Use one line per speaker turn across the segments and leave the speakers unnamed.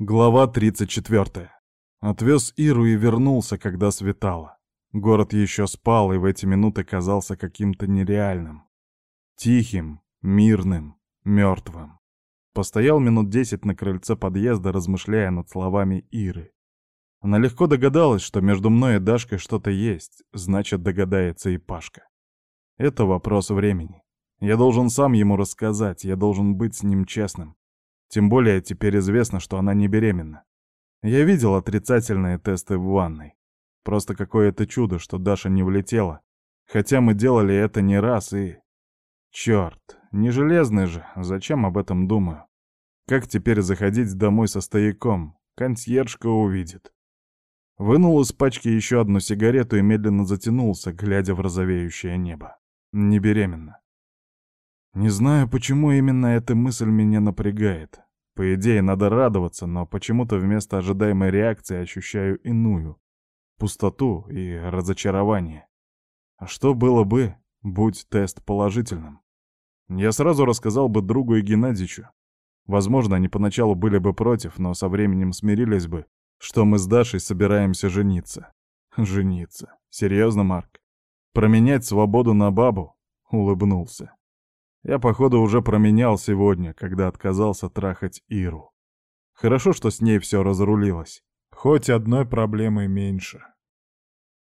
Глава 34. Отвез Иру и вернулся, когда светало. Город еще спал и в эти минуты казался каким-то нереальным. Тихим, мирным, мертвым. Постоял минут десять на крыльце подъезда, размышляя над словами Иры. Она легко догадалась, что между мной и Дашкой что-то есть, значит, догадается и Пашка. Это вопрос времени. Я должен сам ему рассказать, я должен быть с ним честным. Тем более теперь известно, что она не беременна. Я видел отрицательные тесты в ванной. Просто какое-то чудо, что Даша не влетела. Хотя мы делали это не раз и... Черт, не железный же, зачем об этом думаю? Как теперь заходить домой со стояком? Консьержка увидит. Вынул из пачки еще одну сигарету и медленно затянулся, глядя в розовеющее небо. Не беременна. Не знаю, почему именно эта мысль меня напрягает. По идее, надо радоваться, но почему-то вместо ожидаемой реакции ощущаю иную. Пустоту и разочарование. А что было бы, будь тест положительным? Я сразу рассказал бы другу и Геннадичу. Возможно, они поначалу были бы против, но со временем смирились бы, что мы с Дашей собираемся жениться. Жениться. Серьезно, Марк? Променять свободу на бабу? Улыбнулся. Я, походу, уже променял сегодня, когда отказался трахать Иру. Хорошо, что с ней все разрулилось. Хоть одной проблемой меньше.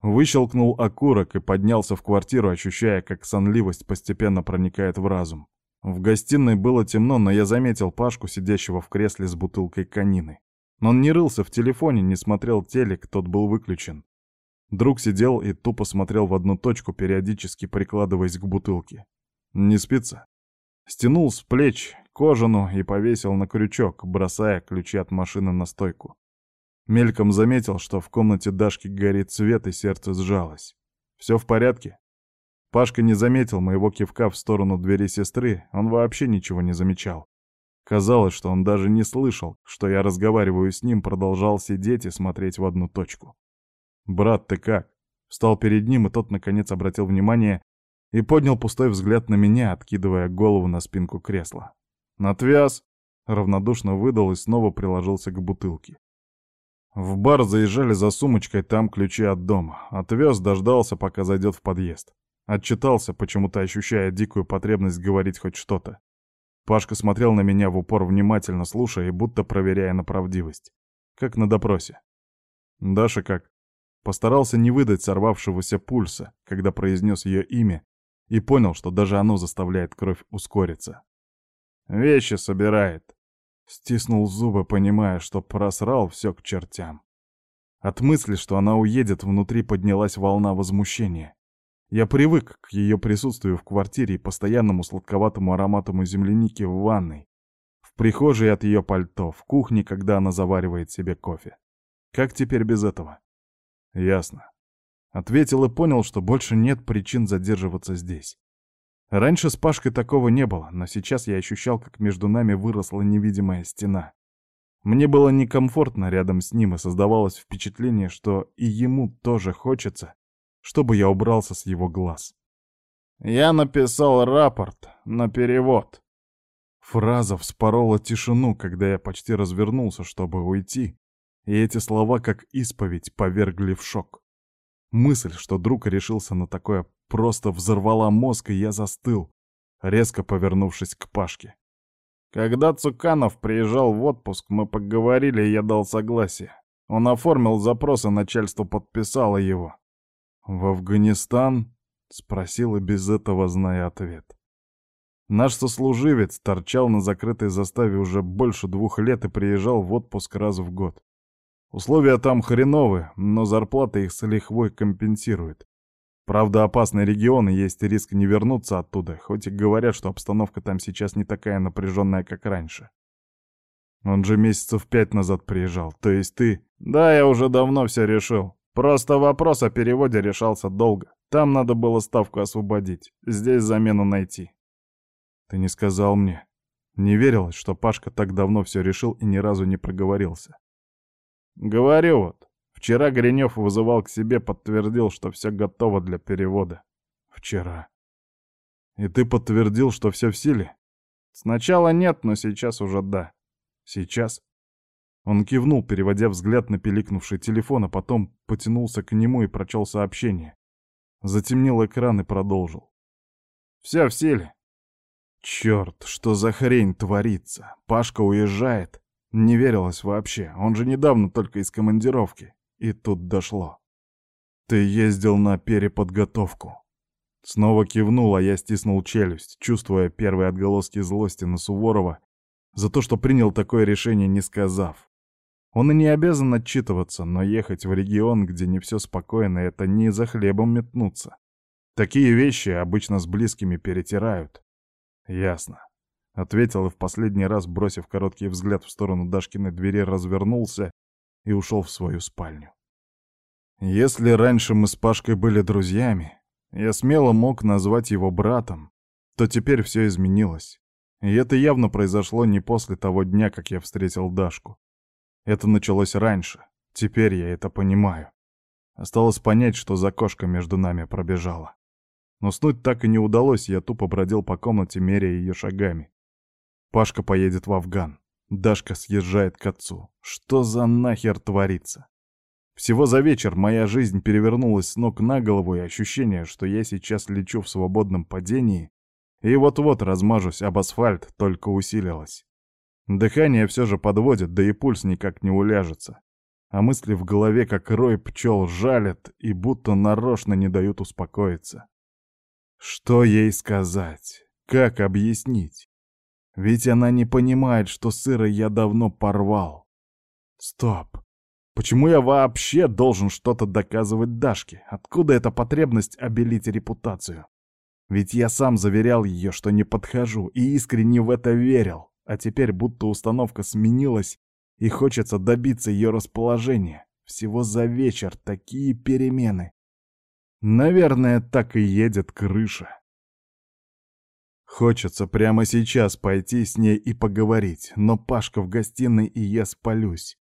Выщелкнул окурок и поднялся в квартиру, ощущая, как сонливость постепенно проникает в разум. В гостиной было темно, но я заметил Пашку, сидящего в кресле с бутылкой конины. Он не рылся в телефоне, не смотрел телек, тот был выключен. Друг сидел и тупо смотрел в одну точку, периодически прикладываясь к бутылке. Не спится? Стянул с плеч кожану и повесил на крючок, бросая ключи от машины на стойку. Мельком заметил, что в комнате Дашки горит свет, и сердце сжалось. «Все в порядке?» Пашка не заметил моего кивка в сторону двери сестры, он вообще ничего не замечал. Казалось, что он даже не слышал, что я разговариваю с ним, продолжал сидеть и смотреть в одну точку. «Брат, ты как?» Встал перед ним, и тот, наконец, обратил внимание и поднял пустой взгляд на меня, откидывая голову на спинку кресла. «Отвяз!» — равнодушно выдал и снова приложился к бутылке. В бар заезжали за сумочкой, там ключи от дома. Отвез, дождался, пока зайдет в подъезд. Отчитался, почему-то ощущая дикую потребность говорить хоть что-то. Пашка смотрел на меня в упор, внимательно слушая и будто проверяя на правдивость. Как на допросе. Даша как? Постарался не выдать сорвавшегося пульса, когда произнес ее имя и понял, что даже оно заставляет кровь ускориться. «Вещи собирает», — стиснул зубы, понимая, что просрал все к чертям. От мысли, что она уедет, внутри поднялась волна возмущения. Я привык к ее присутствию в квартире и постоянному сладковатому аромату земляники в ванной, в прихожей от ее пальто, в кухне, когда она заваривает себе кофе. Как теперь без этого? Ясно. Ответил и понял, что больше нет причин задерживаться здесь. Раньше с Пашкой такого не было, но сейчас я ощущал, как между нами выросла невидимая стена. Мне было некомфортно рядом с ним, и создавалось впечатление, что и ему тоже хочется, чтобы я убрался с его глаз. «Я написал рапорт на перевод». Фраза вспорола тишину, когда я почти развернулся, чтобы уйти, и эти слова, как исповедь, повергли в шок. Мысль, что друг решился на такое, просто взорвала мозг, и я застыл, резко повернувшись к Пашке. Когда Цуканов приезжал в отпуск, мы поговорили, и я дал согласие. Он оформил запрос, и начальство подписало его. «В Афганистан?» — спросил и без этого зная ответ. Наш сослуживец торчал на закрытой заставе уже больше двух лет и приезжал в отпуск раз в год. Условия там хреновые, но зарплата их с лихвой компенсирует. Правда, опасный регион, и есть риск не вернуться оттуда, хоть и говорят, что обстановка там сейчас не такая напряженная, как раньше. Он же месяцев пять назад приезжал, то есть ты... Да, я уже давно все решил. Просто вопрос о переводе решался долго. Там надо было ставку освободить, здесь замену найти. Ты не сказал мне. Не верилось, что Пашка так давно все решил и ни разу не проговорился. Говорю вот. Вчера Гринев вызывал к себе, подтвердил, что все готово для перевода. Вчера. И ты подтвердил, что все в силе? Сначала нет, но сейчас уже да. Сейчас? Он кивнул, переводя взгляд на пиликнувший телефон, а потом потянулся к нему и прочел сообщение. Затемнил экран и продолжил. «Вся в силе». Черт, что за хрень творится? Пашка уезжает. Не верилось вообще, он же недавно только из командировки. И тут дошло. Ты ездил на переподготовку. Снова кивнул, а я стиснул челюсть, чувствуя первые отголоски злости на Суворова за то, что принял такое решение, не сказав. Он и не обязан отчитываться, но ехать в регион, где не все спокойно, это не за хлебом метнуться. Такие вещи обычно с близкими перетирают. Ясно. Ответил и в последний раз, бросив короткий взгляд в сторону Дашкиной двери, развернулся и ушел в свою спальню. Если раньше мы с Пашкой были друзьями, я смело мог назвать его братом, то теперь все изменилось. И это явно произошло не после того дня, как я встретил Дашку. Это началось раньше. Теперь я это понимаю. Осталось понять, что за кошка между нами пробежала. Но снуть так и не удалось, я тупо бродил по комнате, меряя ее шагами. Пашка поедет в Афган. Дашка съезжает к отцу. Что за нахер творится? Всего за вечер моя жизнь перевернулась с ног на голову, и ощущение, что я сейчас лечу в свободном падении и вот-вот размажусь об асфальт, только усилилось. Дыхание все же подводит, да и пульс никак не уляжется. А мысли в голове, как рой пчел, жалят и будто нарочно не дают успокоиться. Что ей сказать? Как объяснить? Ведь она не понимает, что сыро я давно порвал. Стоп. Почему я вообще должен что-то доказывать Дашке? Откуда эта потребность обелить репутацию? Ведь я сам заверял ее, что не подхожу, и искренне в это верил а теперь будто установка сменилась, и хочется добиться ее расположения. Всего за вечер такие перемены. Наверное, так и едет крыша. Хочется прямо сейчас пойти с ней и поговорить, но Пашка в гостиной, и я спалюсь.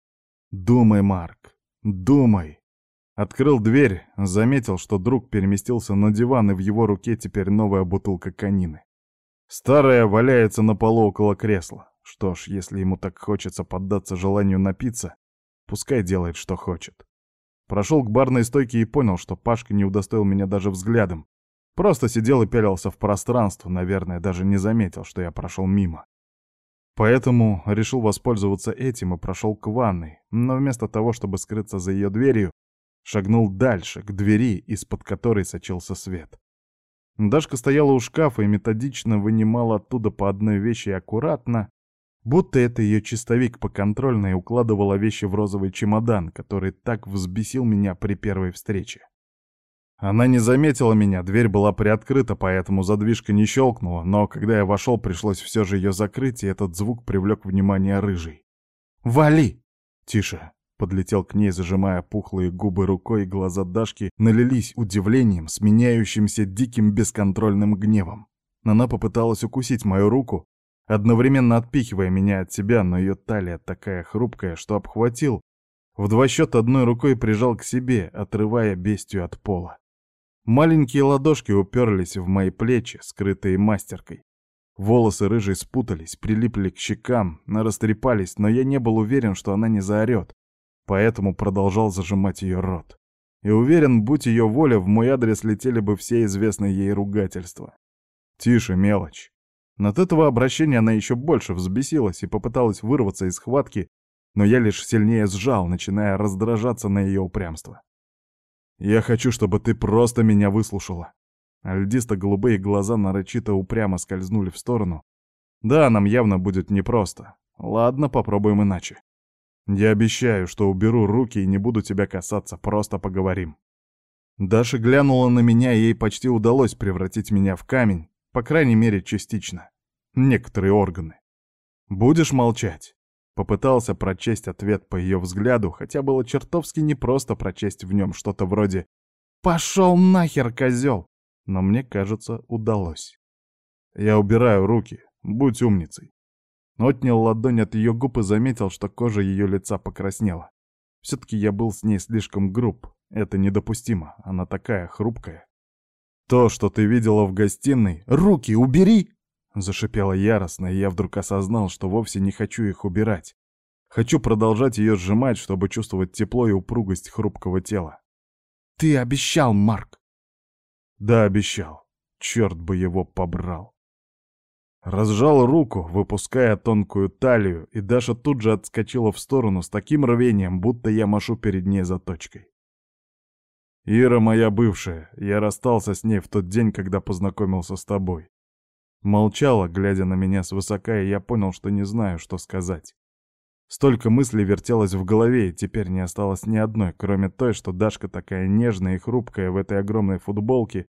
Думай, Марк, думай. Открыл дверь, заметил, что друг переместился на диван, и в его руке теперь новая бутылка конины. Старая валяется на полу около кресла. Что ж, если ему так хочется поддаться желанию напиться, пускай делает, что хочет. Прошел к барной стойке и понял, что Пашка не удостоил меня даже взглядом. Просто сидел и пялился в пространство, наверное, даже не заметил, что я прошел мимо. Поэтому решил воспользоваться этим и прошел к ванной, но вместо того, чтобы скрыться за ее дверью, шагнул дальше, к двери, из-под которой сочился свет. Дашка стояла у шкафа и методично вынимала оттуда по одной вещи аккуратно, будто это ее чистовик по контрольной укладывала вещи в розовый чемодан, который так взбесил меня при первой встрече. Она не заметила меня, дверь была приоткрыта, поэтому задвижка не щелкнула, но когда я вошел, пришлось все же ее закрыть, и этот звук привлек внимание рыжий. «Вали!» «Тише!» Подлетел к ней, зажимая пухлые губы рукой, и глаза Дашки налились удивлением, сменяющимся диким бесконтрольным гневом. Она попыталась укусить мою руку, одновременно отпихивая меня от себя, но ее талия такая хрупкая, что обхватил, в два счета одной рукой прижал к себе, отрывая бестию от пола. Маленькие ладошки уперлись в мои плечи, скрытые мастеркой. Волосы рыжие спутались, прилипли к щекам, растрепались, но я не был уверен, что она не заорет, поэтому продолжал зажимать ее рот. И уверен, будь ее воля, в мой адрес летели бы все известные ей ругательства. Тише, мелочь. От этого обращения она еще больше взбесилась и попыталась вырваться из схватки, но я лишь сильнее сжал, начиная раздражаться на ее упрямство. «Я хочу, чтобы ты просто меня выслушала». Льдисто-голубые глаза нарочито упрямо скользнули в сторону. «Да, нам явно будет непросто. Ладно, попробуем иначе. Я обещаю, что уберу руки и не буду тебя касаться, просто поговорим. Даша глянула на меня, и ей почти удалось превратить меня в камень, по крайней мере, частично. Некоторые органы. Будешь молчать? Попытался прочесть ответ по ее взгляду, хотя было чертовски непросто прочесть в нем что-то вроде «Пошел нахер, козел!» Но мне кажется, удалось. Я убираю руки, будь умницей. Отнял ладонь от ее губ и заметил, что кожа ее лица покраснела. Все-таки я был с ней слишком груб. Это недопустимо, она такая хрупкая. То, что ты видела в гостиной... Руки убери! Зашипела яростно, и я вдруг осознал, что вовсе не хочу их убирать. Хочу продолжать ее сжимать, чтобы чувствовать тепло и упругость хрупкого тела.
«Ты обещал, Марк!»
Да, обещал. Черт бы его побрал. Разжал руку, выпуская тонкую талию, и Даша тут же отскочила в сторону с таким рвением, будто я машу перед ней заточкой. Ира моя бывшая, я расстался с ней в тот день, когда познакомился с тобой. Молчала, глядя на меня свысока, и я понял, что не знаю, что сказать. Столько мыслей вертелось в голове, и теперь не осталось ни одной, кроме той, что Дашка такая нежная и хрупкая в этой огромной футболке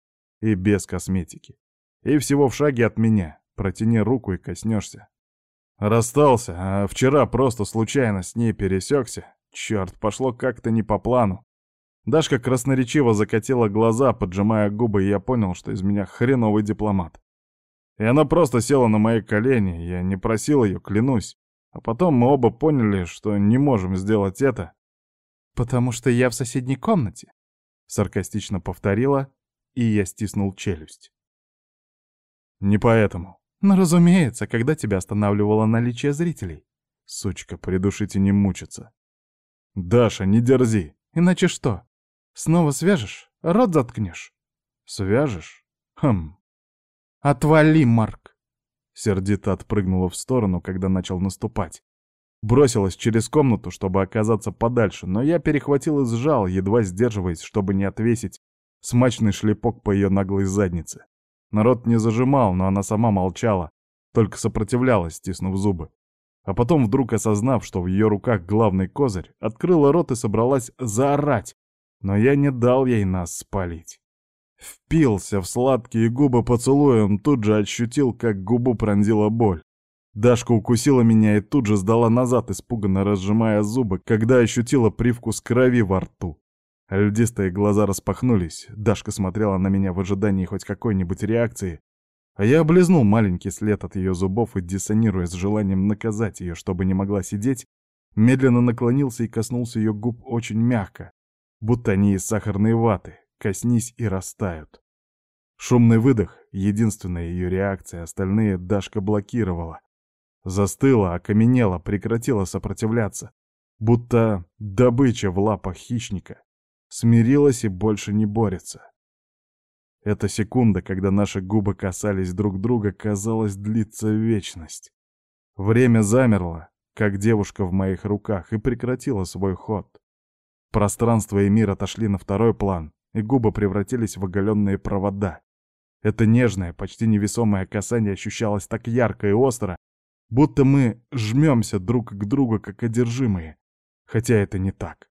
и без косметики. И всего в шаге от меня. Протяни руку и коснешься. Расстался, а вчера просто случайно с ней пересекся. Черт, пошло как-то не по плану. Дашка красноречиво закатила глаза, поджимая губы, и я понял, что из меня хреновый дипломат. И она просто села на мои колени, я не просил ее, клянусь. А потом мы оба поняли, что не можем сделать это.
«Потому что я в соседней комнате», — саркастично повторила, и я стиснул челюсть.
«Не поэтому.
Но, разумеется, когда тебя останавливало наличие зрителей.
Сучка, придушить и не мучиться. Даша, не дерзи.
Иначе что? Снова свяжешь? Рот заткнешь?
Свяжешь? Хм.
Отвали, Марк.
Сердито отпрыгнула в сторону, когда начал наступать. Бросилась через комнату, чтобы оказаться подальше, но я перехватил и сжал, едва сдерживаясь, чтобы не отвесить смачный шлепок по ее наглой заднице. Народ не зажимал, но она сама молчала, только сопротивлялась, стиснув зубы. А потом, вдруг осознав, что в ее руках главный козырь, открыла рот и собралась заорать, но я не дал ей нас спалить. Впился в сладкие губы поцелуем, тут же ощутил, как губу пронзила боль. Дашка укусила меня и тут же сдала назад, испуганно разжимая зубы, когда ощутила привкус крови во рту. Льдистые глаза распахнулись, Дашка смотрела на меня в ожидании хоть какой-нибудь реакции, а я облизнул маленький след от ее зубов и, диссонируя с желанием наказать ее, чтобы не могла сидеть, медленно наклонился и коснулся ее губ очень мягко, будто они из сахарной ваты, коснись и растают. Шумный выдох — единственная ее реакция, остальные Дашка блокировала. Застыла, окаменела, прекратила сопротивляться, будто добыча в лапах хищника смирилась и больше не борется. Эта секунда, когда наши губы касались друг друга, казалось, длится вечность. Время замерло, как девушка в моих руках, и прекратило свой ход. Пространство и мир отошли на второй план, и губы превратились в оголенные провода. Это нежное, почти невесомое касание ощущалось так ярко и остро, будто мы жмемся друг к другу, как одержимые. Хотя это не так.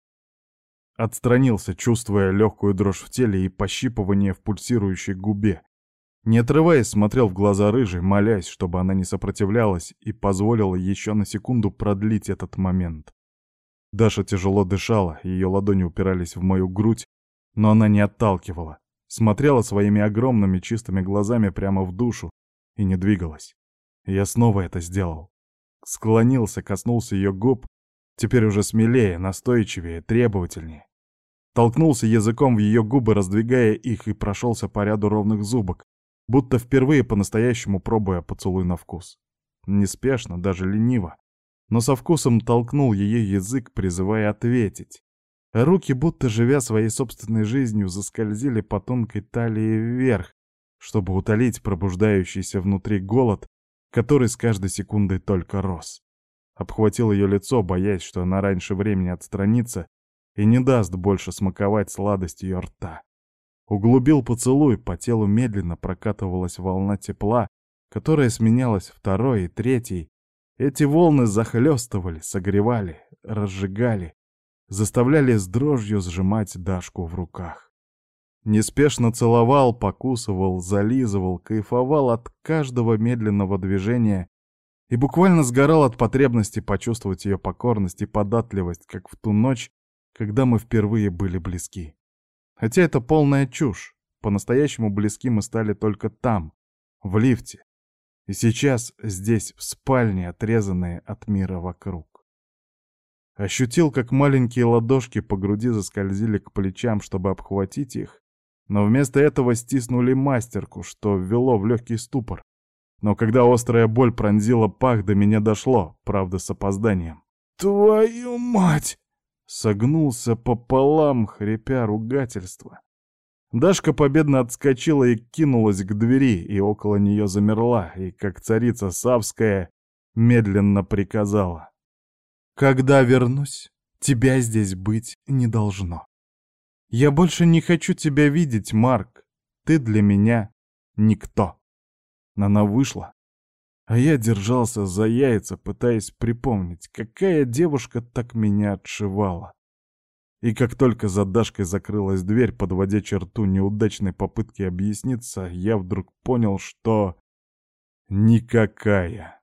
Отстранился, чувствуя легкую дрожь в теле и пощипывание в пульсирующей губе. Не отрываясь, смотрел в глаза рыжей, молясь, чтобы она не сопротивлялась и позволила еще на секунду продлить этот момент. Даша тяжело дышала, ее ладони упирались в мою грудь, но она не отталкивала. Смотрела своими огромными чистыми глазами прямо в душу и не двигалась. Я снова это сделал. Склонился, коснулся ее губ, теперь уже смелее, настойчивее, требовательнее. Толкнулся языком в ее губы, раздвигая их, и прошелся по ряду ровных зубок, будто впервые по-настоящему пробуя поцелуй на вкус. Неспешно, даже лениво, но со вкусом толкнул ее язык, призывая ответить. Руки, будто живя своей собственной жизнью, заскользили по тонкой талии вверх, чтобы утолить пробуждающийся внутри голод, который с каждой секундой только рос. Обхватил ее лицо, боясь, что она раньше времени отстранится и не даст больше смаковать сладость ее рта. Углубил поцелуй, по телу медленно прокатывалась волна тепла, которая сменялась второй и третьей. Эти волны захлестывали, согревали, разжигали, заставляли с дрожью сжимать Дашку в руках. Неспешно целовал, покусывал, зализывал, кайфовал от каждого медленного движения и буквально сгорал от потребности почувствовать ее покорность и податливость, как в ту ночь, когда мы впервые были близки. Хотя это полная чушь. По-настоящему близки мы стали только там, в лифте. И сейчас здесь, в спальне, отрезанные от мира вокруг. Ощутил, как маленькие ладошки по груди заскользили к плечам, чтобы обхватить их, но вместо этого стиснули мастерку, что ввело в легкий ступор. Но когда острая боль пронзила пах, до меня дошло, правда с опозданием. твою мать!» Согнулся пополам, хрипя ругательство. Дашка победно отскочила и кинулась к двери, и около нее замерла, и, как царица Савская, медленно приказала. «Когда вернусь, тебя здесь быть не должно. Я больше не хочу тебя видеть, Марк. Ты для меня никто». Она вышла, а я держался за яйца, пытаясь припомнить, какая девушка так меня отшивала. И как только за Дашкой закрылась дверь, подводя черту неудачной попытки объясниться, я вдруг понял, что... Никакая.